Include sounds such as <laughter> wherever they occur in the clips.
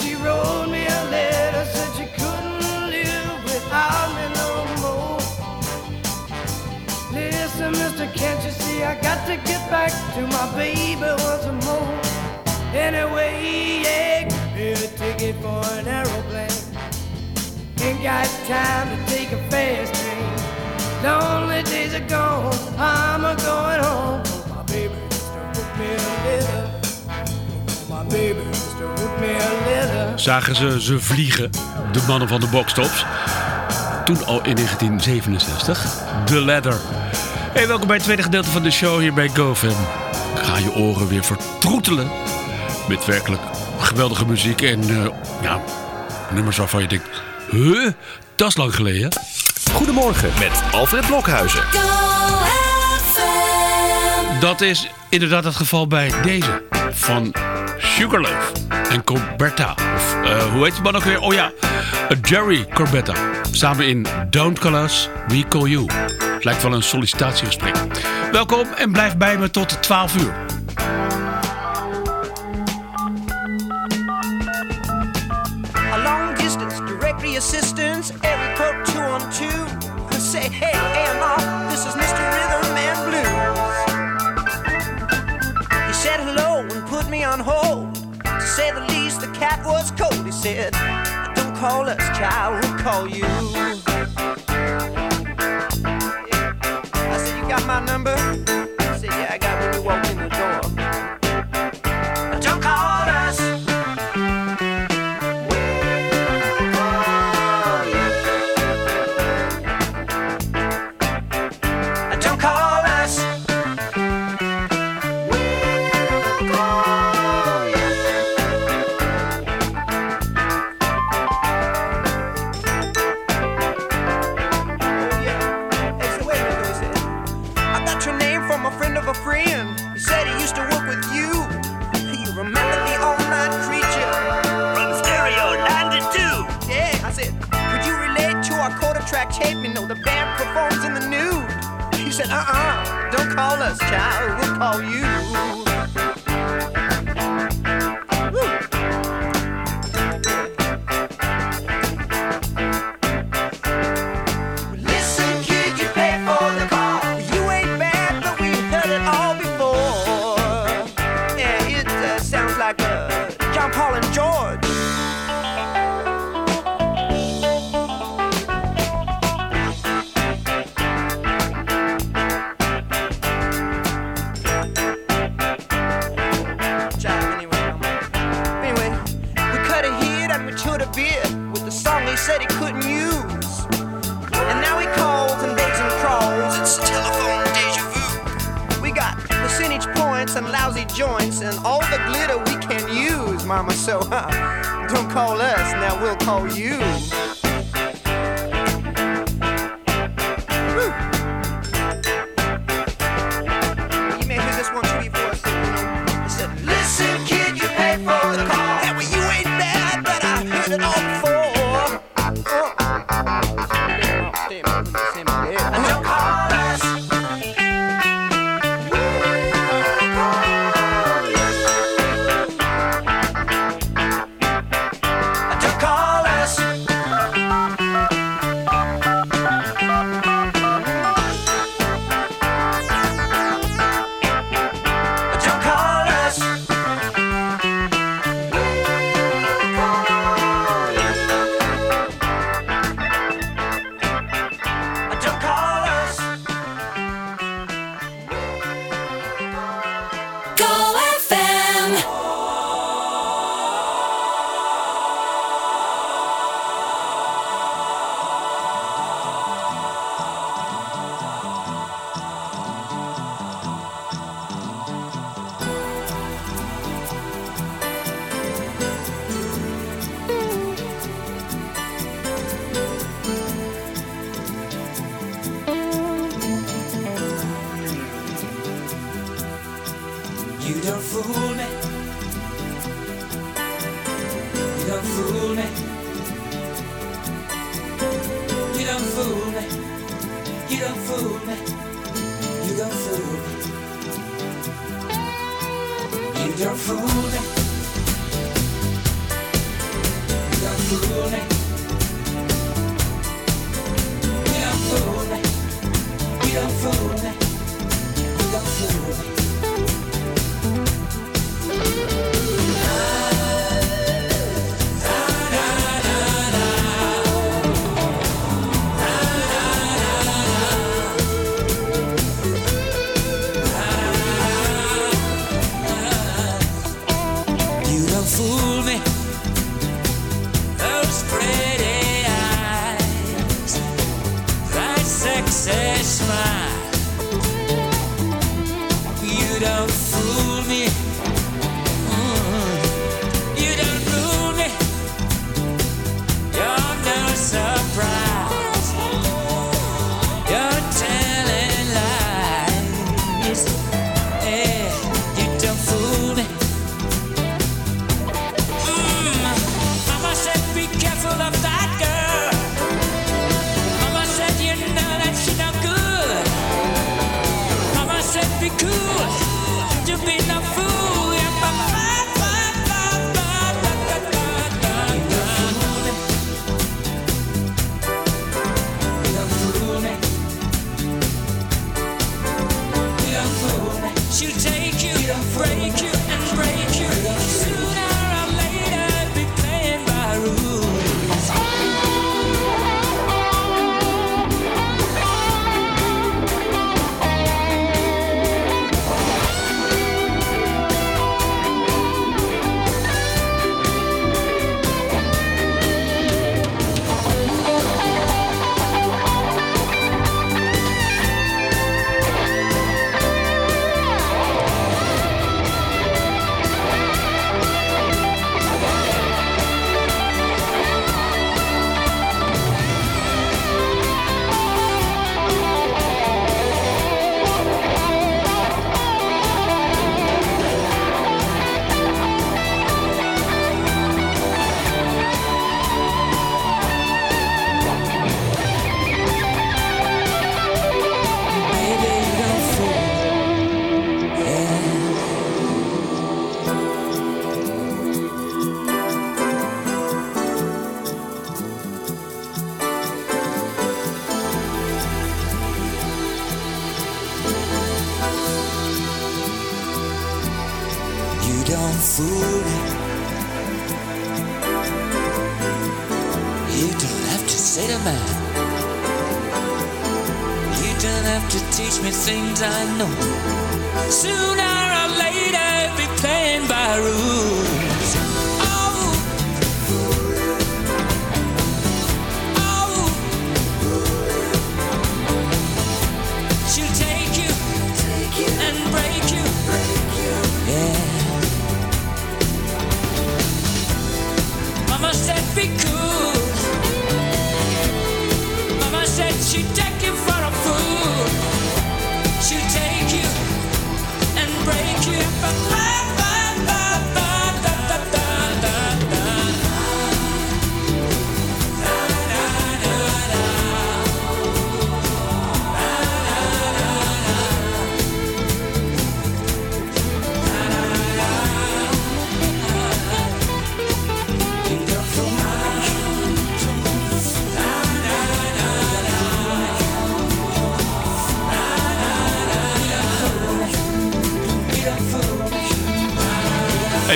She wrote me a letter, said she couldn't live without me no more. Listen, mister, can't you see I got to get back to my baby once more? Anyway, yeah, a ticket for an aeroplane. Ain't got time to take a fast train. Lonely days are gone, I'm a home. My baby me a letter. My baby Zagen ze ze vliegen, de mannen van de boxtops. Toen al in 1967. The Ladder. Hey, welkom bij het tweede gedeelte van de show hier bij GoFam. Ga je oren weer vertroetelen. Met werkelijk geweldige muziek en eh, ja, nummers waarvan je denkt... Huh? Dat is lang geleden. Goedemorgen met Alfred Blokhuizen. Dat is inderdaad het geval bij deze. Van Sugarloaf en Corbetta. Of eh, hoe heet die man ook weer? Oh ja, Jerry Corbetta. Samen in Don't Call Us, We Call You. Het lijkt wel een sollicitatiegesprek. Welkom en blijf bij me tot 12 uur. Was cold. He said, don't call us, child, we'll call you. I said, you got my number? He said, yeah, I got when you walked call us, child, we'll call you.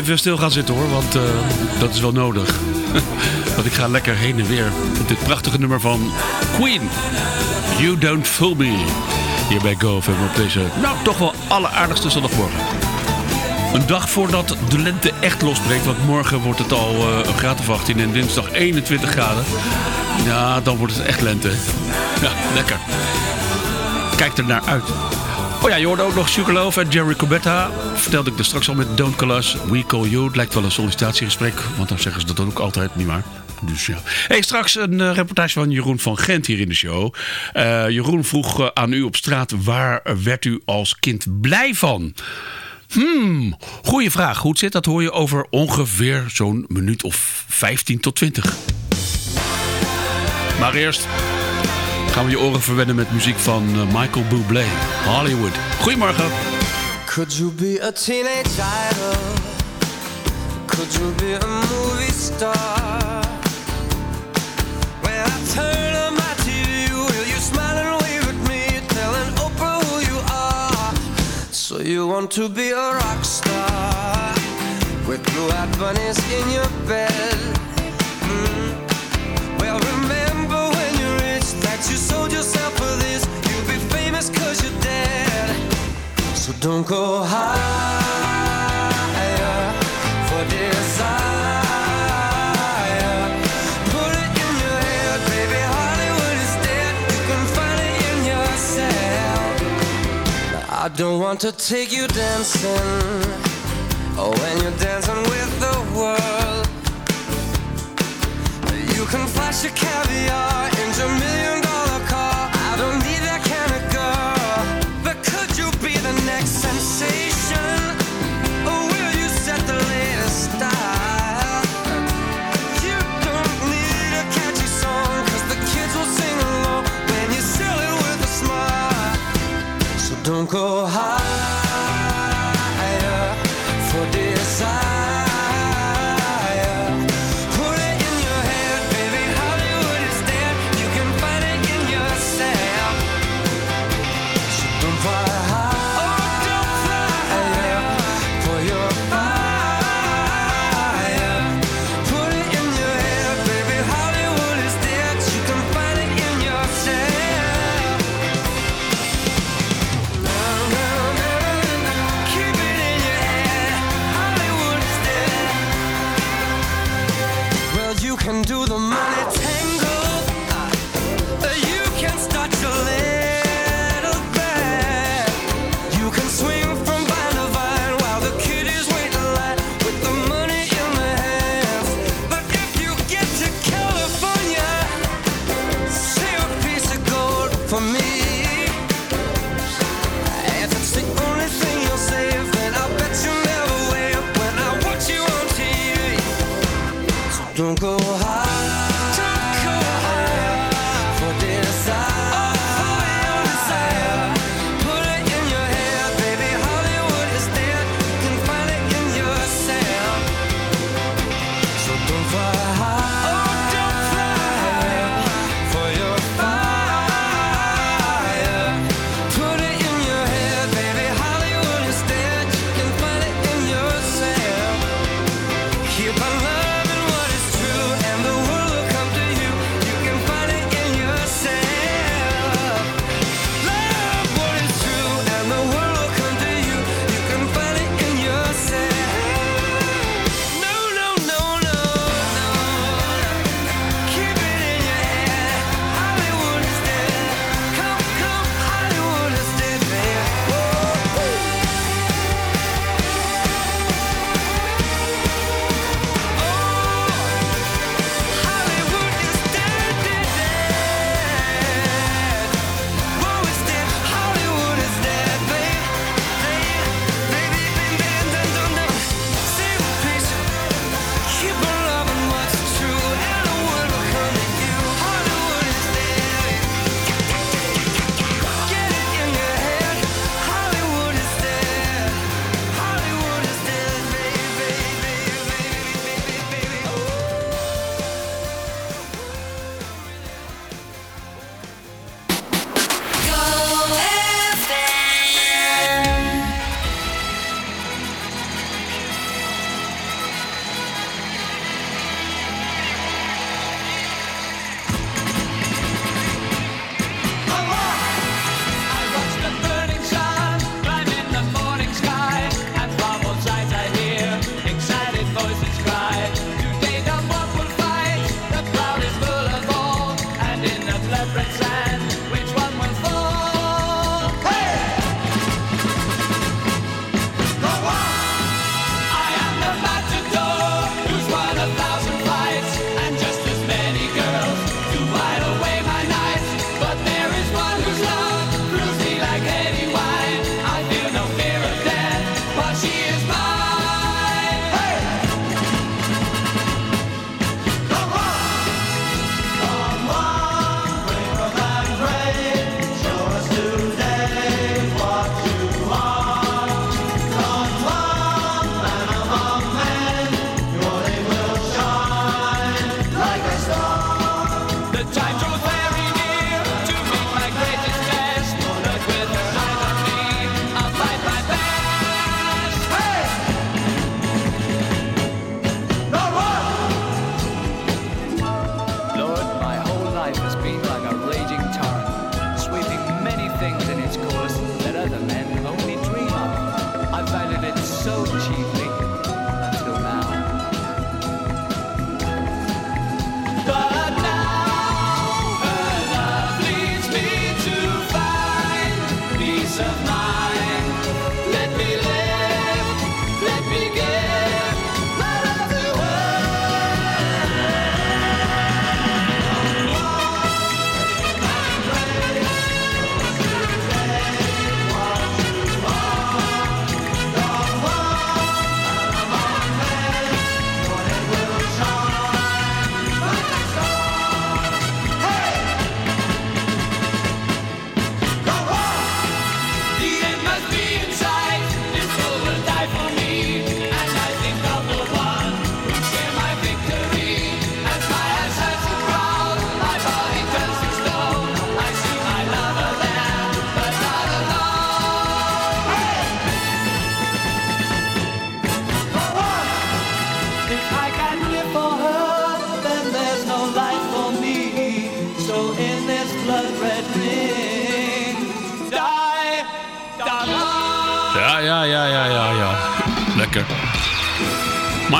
Even stil gaan zitten hoor, want eh, dat is wel nodig. <laughs> want ik ga lekker heen en weer met dit prachtige nummer van Queen. You Don't Fool Me. Hier bij GoFam op deze, nou toch wel alleraardigste zondagmorgen. Een dag voordat de lente echt losbreekt, want morgen wordt het al eh, een graad of 18 en dinsdag 21 graden. Ja, dan wordt het echt lente. Ja, lekker. Kijk er naar uit. Oh ja, je hoorde ook nog Sugarloaf en Jerry Corbetta. Vertelde ik er straks al met Don't Call Us, We Call You. Het lijkt wel een sollicitatiegesprek, want dan zeggen ze dat ook altijd, niet waar? Dus ja. Hey, straks een eh, reportage van Jeroen van Gent hier in de show. Eh, Jeroen vroeg eh, aan u op straat, waar werd u als kind blij van? Hmm, goeie vraag. Hoe het zit, dat hoor je over ongeveer zo'n minuut of 15 tot 20. Maar eerst Gaan we je oren verwennen met muziek van eh, Michael Bublé, Hollywood. Goedemorgen. Could you be a teenage idol? Could you be a movie star? When I turn on my TV, will you smile and wave at me? Telling Oprah who you are. So you want to be a rock star? With blue-eyed bunnies in your bed. Mm. that you sold yourself for this. You'll be famous cause you're dead. So don't go higher for desire. Put it in your head, baby. Hollywood is dead. You can find it in yourself. I don't want to take you dancing. Oh, when you're dancing with the world, you can flash your caviar into million. Don't go high.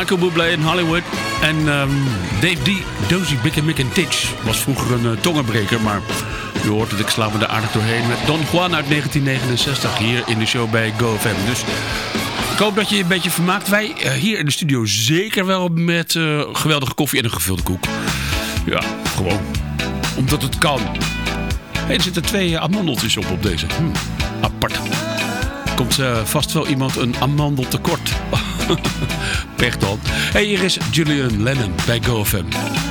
Michael Bublé in Hollywood. En ehm, Dave D. Dozy Big Mick Titch was vroeger een eh, tongenbreker. Maar u hoort het, ik sla me er aardig doorheen. Met Don Juan uit 1969 hier in de show bij GoFam. Dus ik hoop dat je je een beetje vermaakt. Wij eh, hier in de studio zeker wel met eh, geweldige koffie en een gevulde koek. Ja, gewoon. Omdat het kan. Er zitten twee amandeltjes op op deze. Hm, apart. Komt vast wel iemand een amandel tekort. <laughs> Pech dan. Hey, hier is Julian Lennon bij GoFM.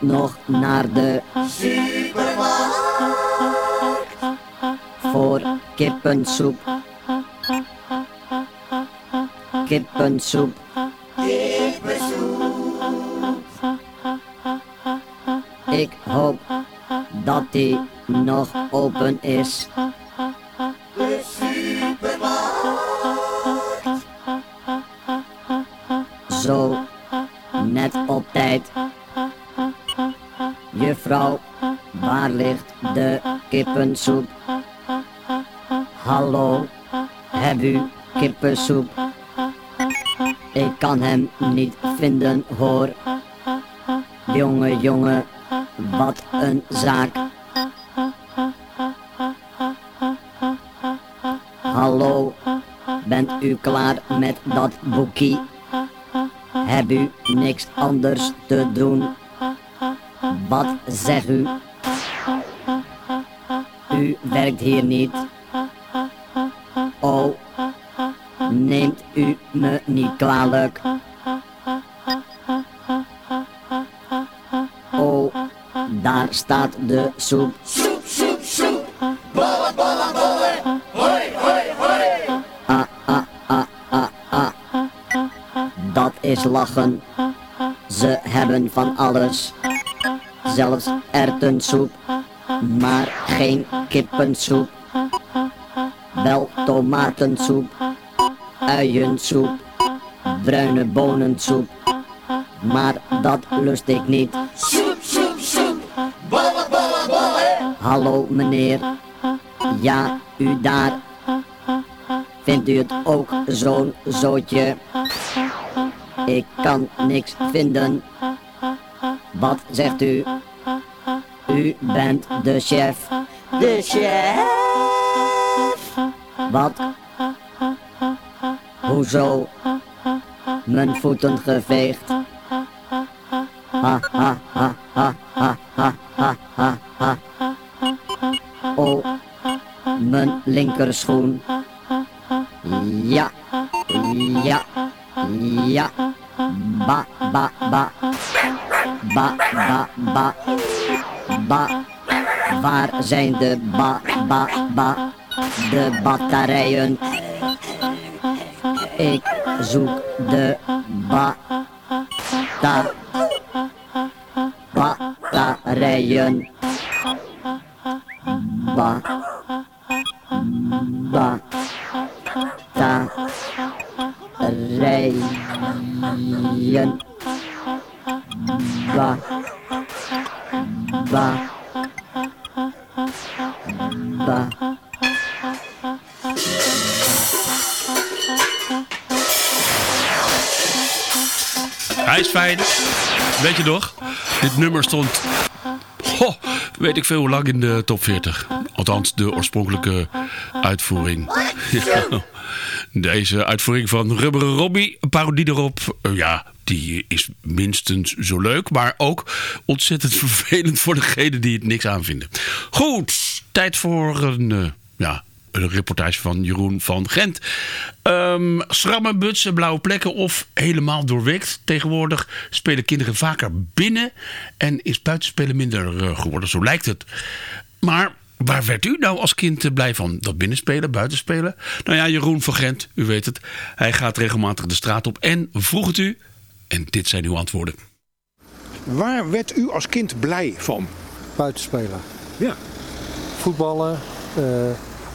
Nog naar de Voor kippensoep. Kippensoep. Ik hoop dat die nog open is. Zo, net op tijd. Juffrouw, waar ligt de kippensoep? Hallo, heb u kippensoep? Ik kan hem niet vinden hoor. Jonge jongen, wat een zaak. Hallo, bent u klaar met dat boekie? Heb u niks anders te doen? Wat zegt u? U werkt hier niet. Oh, neemt u me niet kwalijk. Oh, daar staat de soep. Ah, ah, ah, ah, ah. Dat is lachen. Ze hebben van alles. Zelfs erwtensoep. Maar geen kippensoep. Wel tomatensoep. Uiensoep. Bruine bonensoep. Maar dat lust ik niet. Hallo meneer. Ja, u daar. Vindt u het ook zo'n zootje? Ik kan niks vinden. Wat zegt u? U bent de chef. De chef? Wat? Hoezo? Mijn voeten geveegd. Oh, mijn linkerschoen. Ja, ja, ja. Ba, ba, ba. Ba, ba, ba. Ba. Waar zijn de ba, ba, ba? De batterijen. Ik zoek de ba, ta, batterijen. Weet je nog? Dit nummer stond... Goh, weet ik veel hoe lang in de top 40. Althans, de oorspronkelijke uitvoering. Ja. Deze uitvoering van Rubberen Robbie, een parodie erop. eh, ja, die is minstens zo leuk, maar ook ontzettend <laughs> vervelend voor degenen die het niks aanvinden. Goed, tijd voor een, eh, ja, een reportage van Jeroen van Gent. Ehm schrammen, butsen, blauwe plekken of helemaal doorweekt. Tegenwoordig spelen kinderen vaker binnen en is buitenspelen minder eh, geworden, zo lijkt het. Maar waar werd u nou als kind eh, blij van? Dat binnenspelen, buitenspelen? Nou ja, Jeroen van Gent, u weet het. Hij gaat regelmatig de straat op en vroeg het u. En dit zijn uw antwoorden. Waar werd u als kind blij van? buitenspelen. Ja. Voetballen, eh,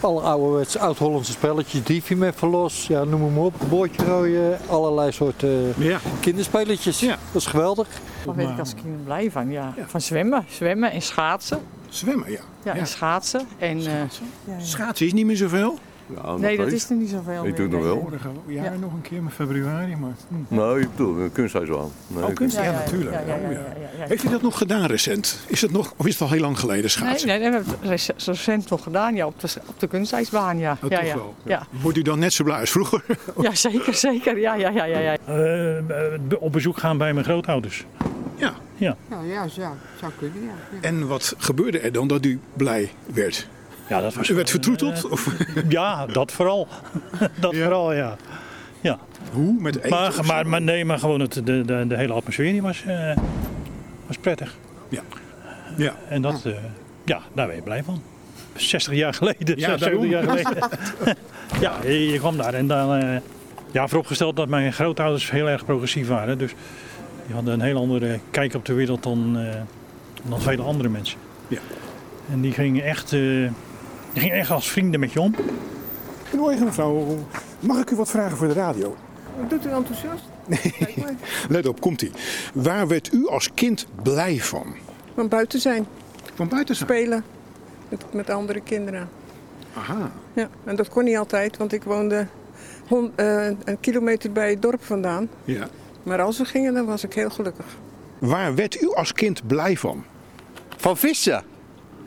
alle ouderwetse oud-Hollandse spelletjes, diefje met verlos, ja, noem maar op, boordje gooien, allerlei soorten Ja. kinderspelletjes. Ja. Dat is geweldig. Daar werd ik als kind blij van, ja. Van zwemmen, zwemmen en schaatsen. Zwemmen, ja. Ja, en schaatsen. En, eh, Schaatsen is niet meer zoveel. Nee, dat is er niet zoveel Ik meer. doe het nog wel. Vorige jaar nog een keer, maar februari. Maar... hm. Nou, je bedoelt een kunsthuisbaan. Nee, Oh, kunst, ja, Ja, ja, natuurlijk. ja, ja, Oh, ja, ja. ja, ja, ja. Heeft u dat nog gedaan recent? Is het nog, of is het al heel lang geleden Nee, schaatsen? nee, dat hebben we rec- recent nog gedaan, ja, op de, op de kunstijsbaan, ja. Oh, ja, ja. wel. Ja. Wordt u dan net zo blij als vroeger? <laughs> ja, zeker, zeker. Ja, ja, ja, ja, ja. Eh, op bezoek gaan bij mijn grootouders. ja. Ja, Ja, ja, zou, zou kunnen, ja. ja. En wat gebeurde er dan dat u blij werd? Ja dat was. U werd vertroeteld? eh, Of <laughs> ja, dat vooral. <laughs> dat Ja. vooral, ja. ja. hoe? Met eten Maar, maar, maar nee, maar gewoon het, de, de, de hele atmosfeer die was, eh, was prettig. Ja. Ja. En dat, eh, ja, daar ben je blij van. 60 jaar geleden, Ja, 70 jaar geleden. <laughs> ja, je, je kwam daar en dan, ja, vooropgesteld dat mijn grootouders heel erg progressief waren. Dus die hadden een heel andere kijk op de wereld dan, dan vele andere mensen. Ja. En die gingen echt, die gingen echt als vrienden met je om. Goedemorgen mevrouw. Mag ik u wat vragen voor de radio? Doet u enthousiast? Maar. Let op, komt ie. Waar werd u als kind blij van? Van buiten zijn, Van buiten zijn. spelen met, met andere kinderen. Aha. Ja, en dat kon niet altijd, want ik woonde eh, een kilometer bij het dorp vandaan. Ja. Maar als we gingen, dan was ik heel gelukkig. Waar werd u als kind blij van? Van vissen.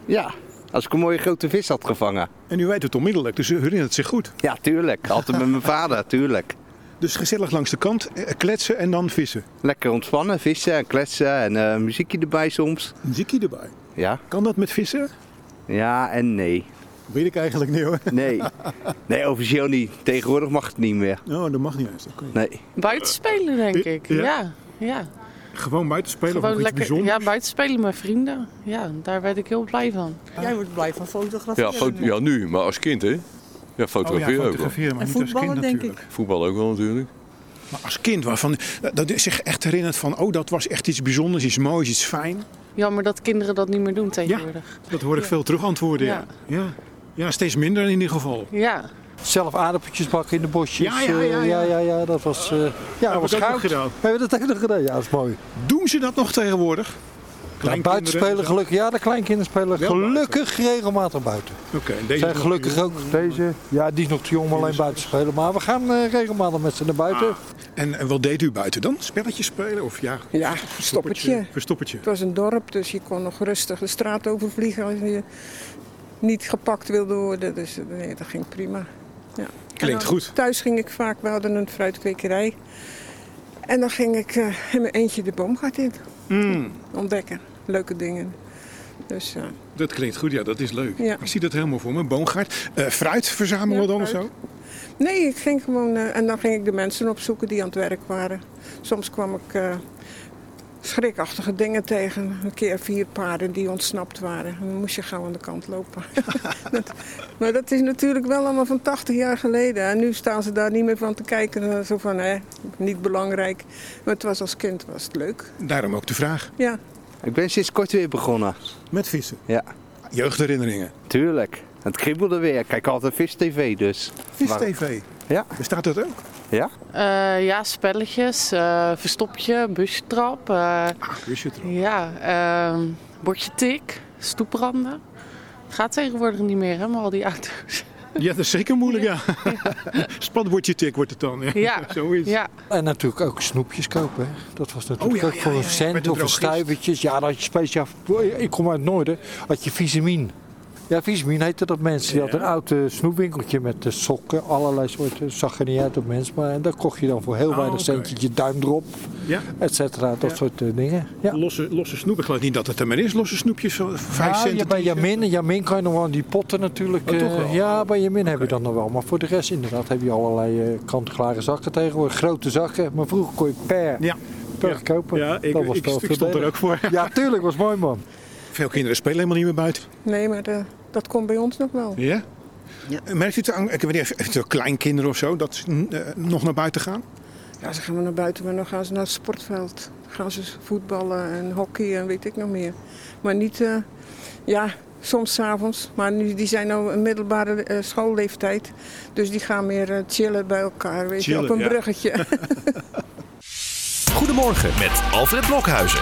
Ja, als ik een mooie grote vis had gevangen. En u weet het onmiddellijk, dus u herinnert het zich goed. Ja, tuurlijk. Altijd met mijn vader, tuurlijk. Dus gezellig langs de kant, eh, kletsen en dan vissen. Lekker ontspannen, vissen en kletsen en eh, muziekje erbij soms. Zikkie erbij. Ja, Kan dat met vissen? Ja en nee. Weet ik eigenlijk niet hoor. Nee. Nee, officieel niet. Tegenwoordig mag het niet meer. Oh, dat mag niet eens. Oké. Nee. Buitenspelen, denk ik. Ja? Ja, ja. Gewoon buiten spelen of Gewoon nog iets lekker. bijzonders? Ja, buitenspelen met vrienden. Ja, daar werd ik heel blij van. Jij wordt blij van fotograferen. Ja, foto, ja, nu, maar als kind, hè? Ja, fotograferen oh, ja, ook wel. fotograferen, maar En niet als kind voetballen, denk natuurlijk. Voetbal ook wel natuurlijk. Maar als kind, waarvan, dat is zich echt herinnert van, oh dat was echt iets bijzonders, iets moois, iets fijn. Jammer dat kinderen dat niet meer doen tegenwoordig. Dat hoor ik veel terug antwoorden. Ja. Ja. Ja. steeds minder in ieder geval. Ja. Zelf aardappeltjes bakken in de bosjes. Ja, ja, ja, eh, ja. ja, ja, ja, dat was, eh, ja, dat was goud. gedaan. We hebben dat ook nog gedaan, ja, dat is mooi. Doen ze dat nog tegenwoordig? Ja, buiten spelen gelukkig, ja, de kleinkinderen spelen Wel gelukkig regelmatig buiten. Oké, en deze Zijn gelukkig ook deze, ja, die is nog te jong om alleen buiten te spelen. Maar we gaan eh, regelmatig met ze naar buiten. En, en wat deed u buiten dan? Spelletjes spelen? Of ja, Ja, verstoppertje. Verstoppertje. Het was een dorp, dus je kon nog rustig de straat overvliegen als je niet gepakt wilde worden. Dus nee, dat ging prima. Ja. Klinkt goed. Thuis ging ik vaak, we hadden een fruitkwekerij. En dan ging ik eh, in mijn eentje de boomgaard in. Mm, Ontdekken, leuke dingen. Dus eh, dat klinkt goed, ja, dat is leuk. Ja. Ik zie dat helemaal voor me. Boomgaard. Eh, fruit verzamelen Ja, dan of zo? nee, ik ging gewoon... en dan ging ik de mensen opzoeken die aan het werk waren. Soms kwam ik schrikachtige dingen tegen. Een keer vier paarden die ontsnapt waren. En dan moest je gauw aan de kant lopen. <laughs> dat, maar dat is natuurlijk wel allemaal van 80 jaar geleden. En nu staan ze daar niet meer van te kijken. Zo van, hè, niet belangrijk. Maar het was als kind was het leuk. Daarom ook de vraag. Ja. Ik ben sinds kort weer begonnen. Met vissen? Ja. Jeugdherinneringen? Tuurlijk. Het kriebelde weer. Ik kijk altijd Vis TV dus. Vis TV? Ja. Bestaat dat ook? Ja? Eh, ja, spelletjes, eh, verstopje, busjetrap. eh, busjetrap. Ja, ehm, bordje tik, stoepranden. Gaat tegenwoordig niet meer, hè, maar al die auto's. Ja, dat is zeker moeilijk, ja. <laughs> Spatbordje tik wordt het dan. Ja, Ja, <laughs> zoiets. ja. En natuurlijk ook snoepjes kopen. Hè. Dat was natuurlijk Oh, ja, ook ja, voor ja, een ja, cent of een stuivertjes. Ja, dat had je speciaal. Ik kom uit het noorden. Had je vitamine. Ja, vitamine heette dat mensen. Die had een oud eh, snoepwinkeltje met eh, sokken, allerlei soorten. Zag er niet uit op mensen. Maar en dat kocht je dan voor heel Oh, weinig oké. centjes. Je duim erop, Ja. et cetera. Dat Ja. soort eh, dingen. Ja. Losse, losse snoep. Ik geloof niet dat het er maar is. Losse snoepjes voor vijf Ja, cent. ja, bij Jamin, Jamin kan je nog wel aan die potten natuurlijk. Oh, ja, bij Jamin heb je dat nog wel. Maar voor de rest inderdaad heb je allerlei kant-klare zakken tegenwoordig. Grote zakken. Maar vroeger kon je per, Ja. per Ja. kopen. Ja, ik, dat was ik, stond er ook voor. Ja, tuurlijk. was mooi man. Veel kinderen spelen helemaal niet meer buiten. Nee, maar eh, dat komt bij ons nog wel. Ja? Merkt u het aan, eventueel kleinkinderen of zo, dat ze eh, nog naar buiten gaan? Ja, ze gaan wel naar buiten, maar dan gaan ze naar het sportveld. Dan gaan ze voetballen en hockey en weet ik nog meer. Maar niet, eh, ja, soms 's avonds. Maar nu, die zijn nou een middelbare eh, schoolleeftijd. Dus die gaan meer eh, chillen bij elkaar, weet je, op een ja. bruggetje. <laughs> Goedemorgen met Alfred Blokhuizen.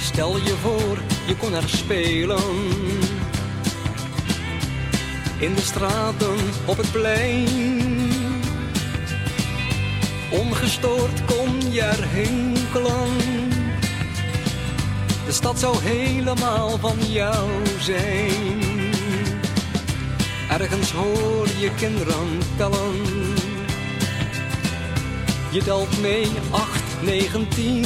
Stel je voor, je kon er spelen. In de straten, op het plein. Ongestoord kon je er hinkelen. De stad zou helemaal van jou zijn. Ergens hoor je kinderen tellen. Je telt mee 8, 9, 10.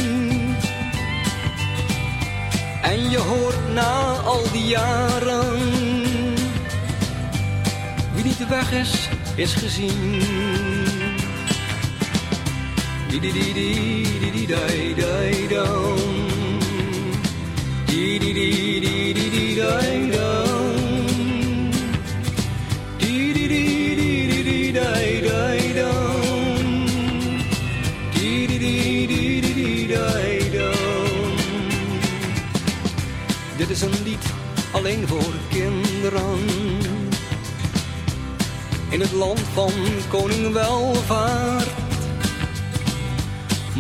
En je hoort na al die jaren. Wie niet weg is, is gezien. Dit is een lied alleen voor kinderen. In het land van koning welvaart.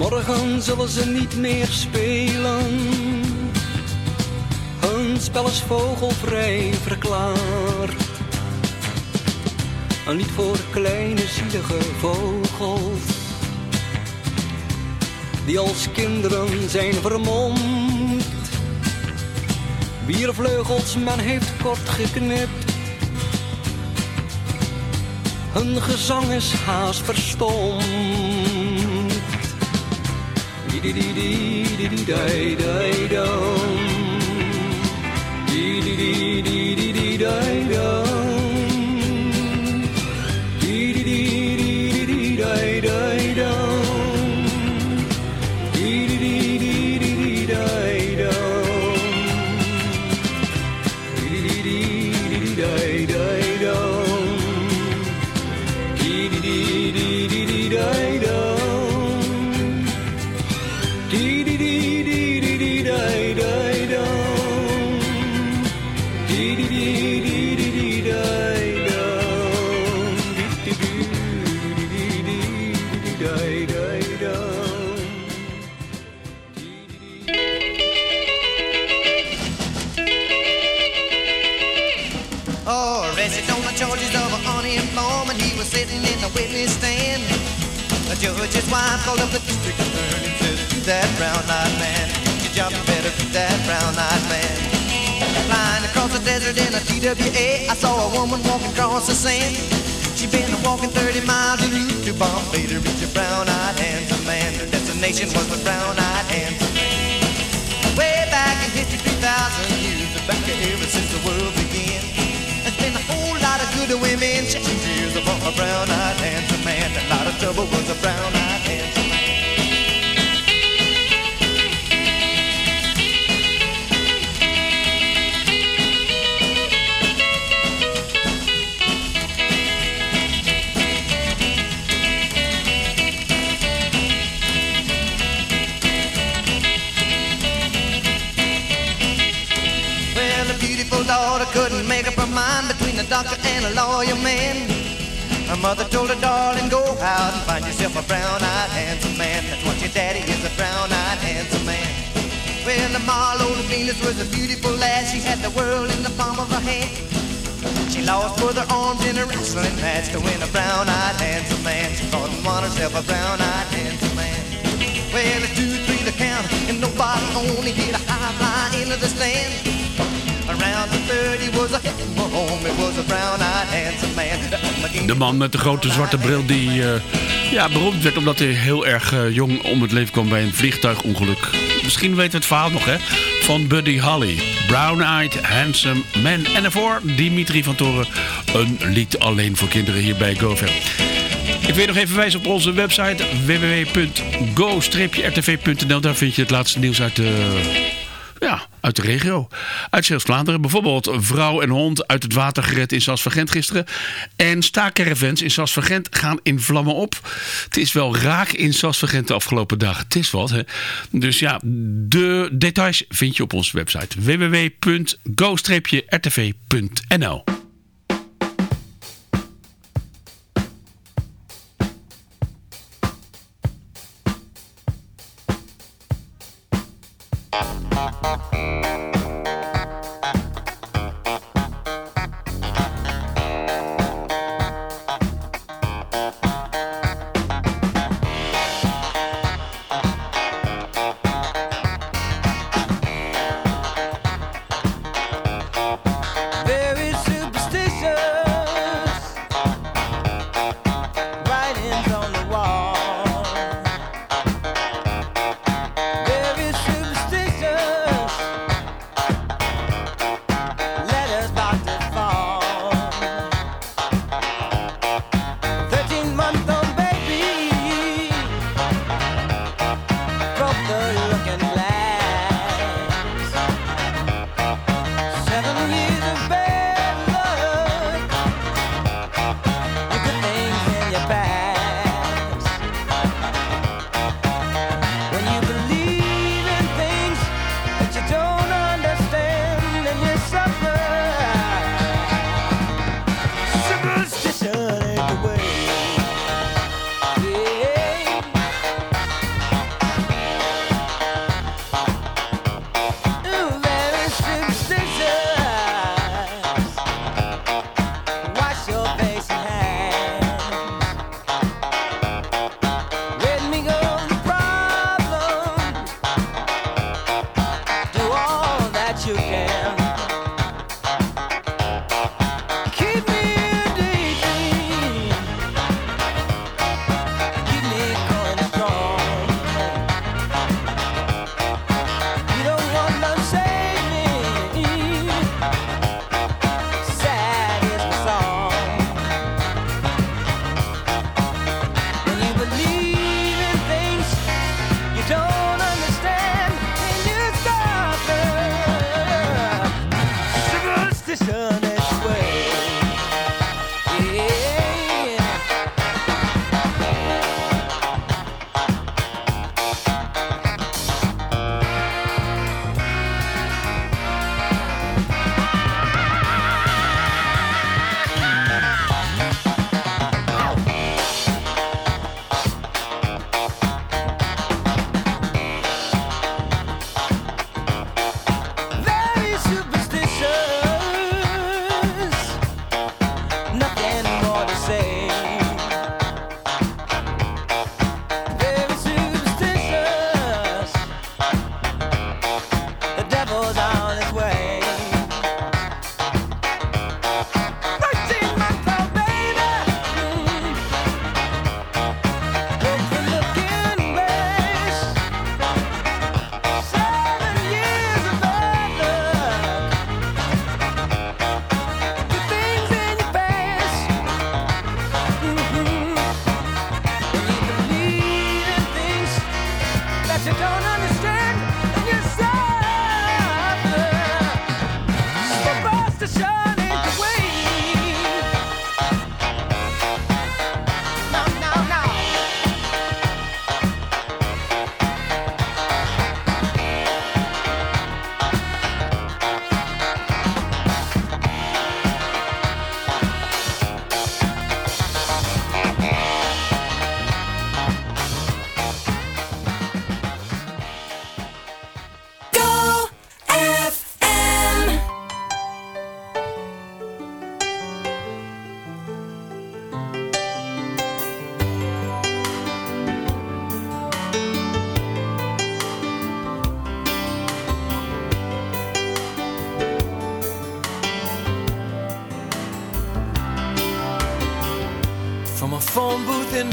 Morgen zullen ze niet meer spelen. Hun spel is vogelvrij verklaard. Een lied voor kleine zielige vogels. Die als kinderen zijn vermomd. Wier vleugels men heeft kort geknipt. Hun gezang is haast verstomd. dee dee dee dee dee die die dum. Dee dee dee dee dee die dum. Well, the Marlowe Venus was a beautiful lass. She had the world in the palm of her hand. She lost both her arms in a wrestling match to win a brown-eyed handsome man. She thought and won herself a brown-eyed handsome man. Well, it's two, three to count, and nobody only hit a high fly into the stand. Around the third, he was a home. It was a brown-eyed handsome man. De man met de grote zwarte bril die eh, ja, beroemd werd omdat hij heel erg eh, jong om het leven kwam bij een vliegtuigongeluk. Misschien weten we het verhaal nog hè, van Buddy Holly. Brown-eyed handsome man. En daarvoor Dimitri van Toren. Een lied alleen voor kinderen hier bij GoFam. Ik wil nog even wijzen op onze website www.go-rtv.nl. Daar vind je het laatste nieuws uit de, ja, uit de regio. Uit Zeeuws-Vlaanderen. Bijvoorbeeld vrouw en hond uit het water gered in Sasvergent gisteren. En staakcaravans in Sasvergent gaan in vlammen op. Het is wel raak in Sasvergent de afgelopen dagen. Het is wat, hè. Dus ja, de details vind je op onze website www.go-rtv.nl. you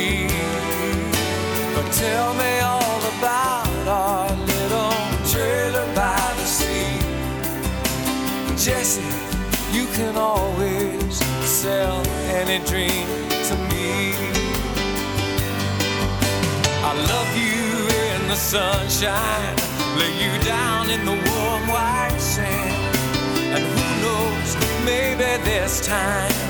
Free. But tell me all about our little trailer by the sea. Jesse, you can always sell any dream to me. I love you in the sunshine, lay you down in the warm white sand. And who knows, maybe this time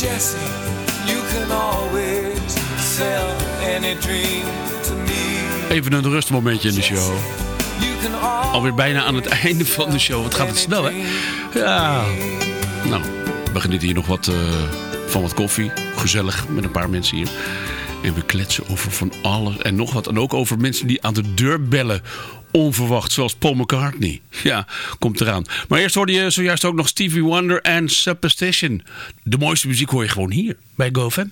Jesse, you can always sell any dream to me. Even een rustmomentje in de show. Alweer bijna aan het einde van de show. Wat gaat het snel, hè? Ja. Nou, we genieten hier nog wat eh, van wat koffie. Gezellig met een paar mensen hier. En we kletsen over van alles en nog wat. En ook over mensen die aan de deur bellen. Onverwacht, zoals Paul McCartney. Ja, komt eraan. Maar eerst hoorde je zojuist ook nog Stevie Wonder en Superstition. De mooiste muziek hoor je gewoon hier bij GoFam.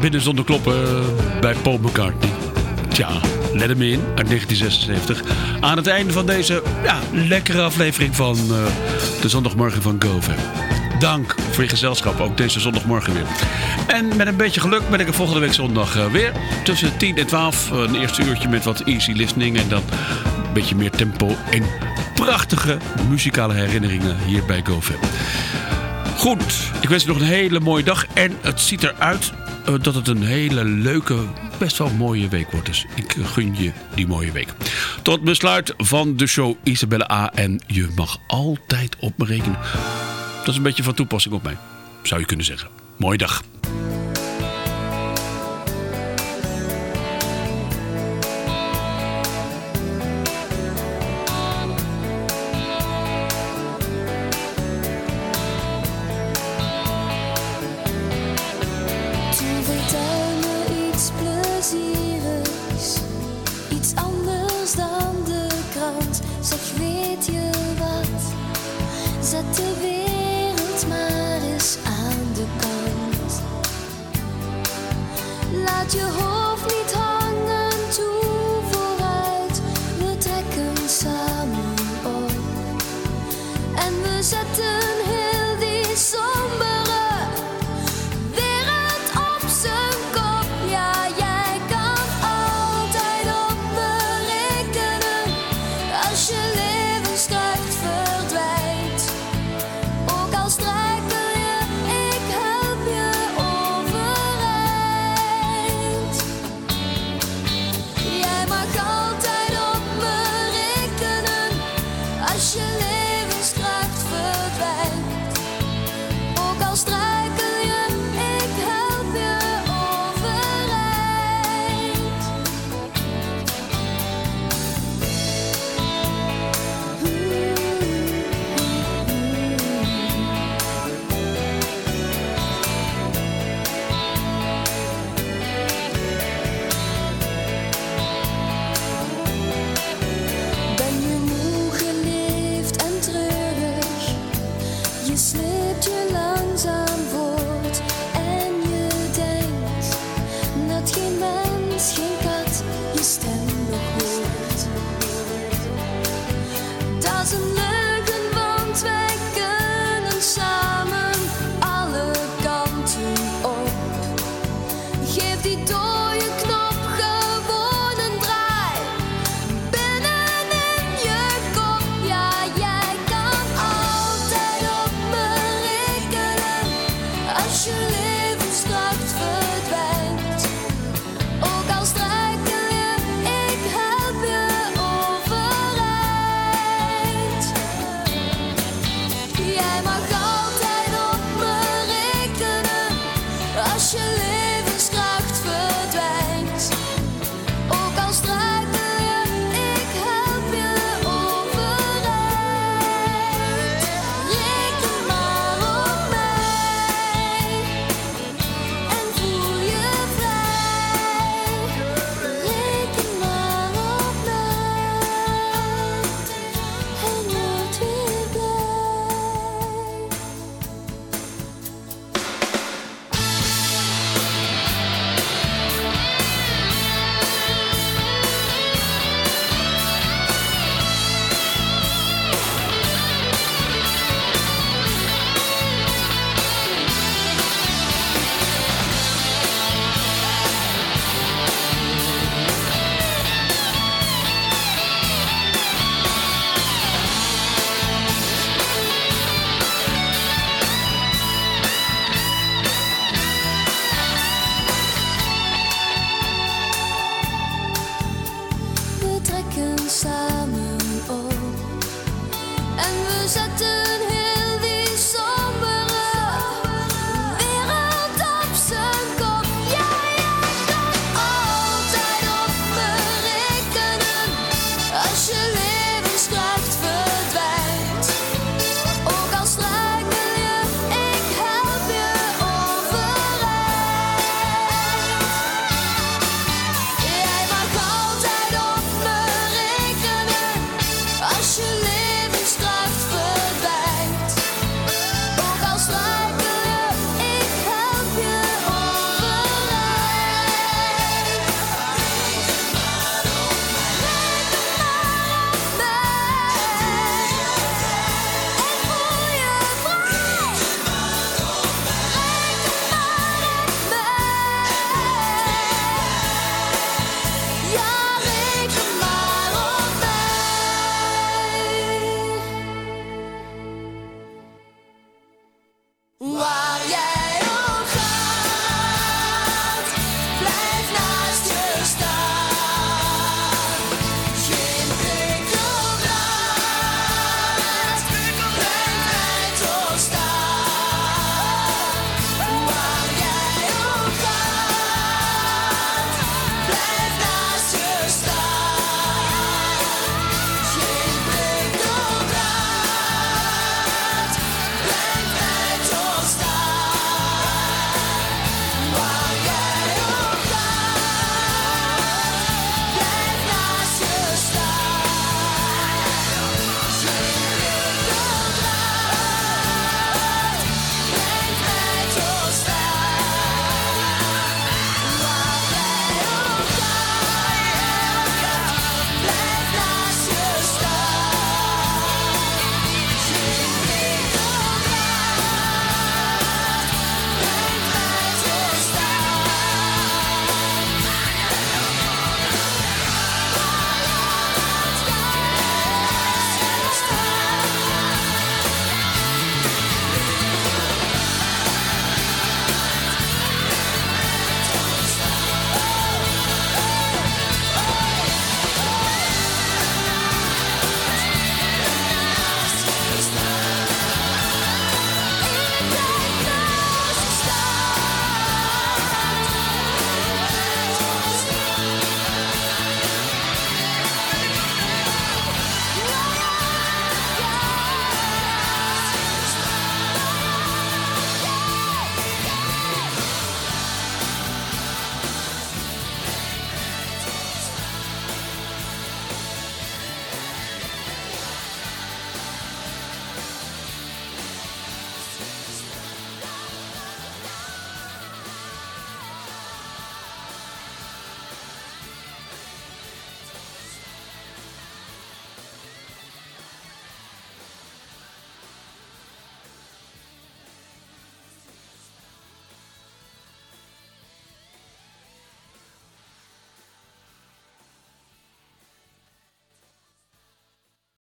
Binnen zonder kloppen eh, bij Paul McCartney. Tja, let hem in uit 1976. Aan het einde van deze ja, lekkere aflevering van eh, de zondagmorgen van GoFam. Dank voor je gezelschap, ook deze zondagmorgen weer. En met een beetje geluk ben ik er volgende week zondag eh, weer. Tussen 10 en 12 een eerste uurtje met wat easy listening. En dan een beetje meer tempo en prachtige muzikale herinneringen hier bij GoFam. Goed, ik wens je nog een hele mooie dag. En het ziet eruit dat het een hele leuke, best wel mooie week wordt. Dus ik eh, gun je die mooie week. Tot besluit van de show Isabelle A. En je mag altijd op me rekenen. Dat is een beetje van toepassing op mij, zou je kunnen zeggen. Mooie dag.